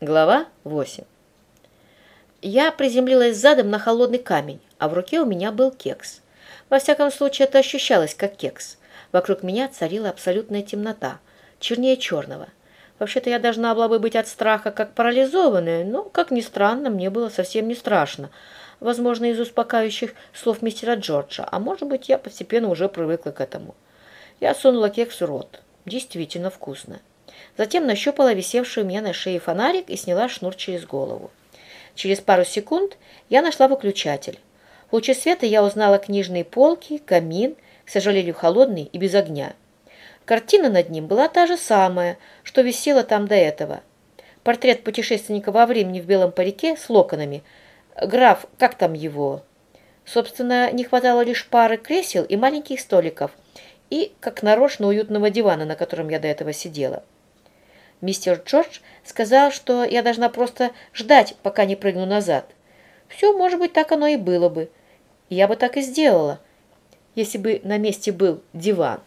Глава 8 Я приземлилась задом на холодный камень, а в руке у меня был кекс. Во всяком случае, это ощущалось как кекс. Вокруг меня царила абсолютная темнота, чернее черного. Вообще-то я должна была бы быть от страха как парализованная, но, как ни странно, мне было совсем не страшно. Возможно, из успокаивающих слов мистера Джорджа, а может быть, я постепенно уже привыкла к этому. Я сунула кекс в рот. Действительно вкусно. Затем нащупала висевший у меня на шее фонарик и сняла шнур через голову. Через пару секунд я нашла выключатель. В луче света я узнала книжные полки, камин, к сожалению, холодный и без огня. Картина над ним была та же самая, что висела там до этого. Портрет путешественника во времени в белом парике с локонами. Граф, как там его? Собственно, не хватало лишь пары кресел и маленьких столиков, и, как нарочно, уютного дивана, на котором я до этого сидела. Мистер Джордж сказал, что я должна просто ждать, пока не прыгну назад. Все, может быть, так оно и было бы. Я бы так и сделала, если бы на месте был диван.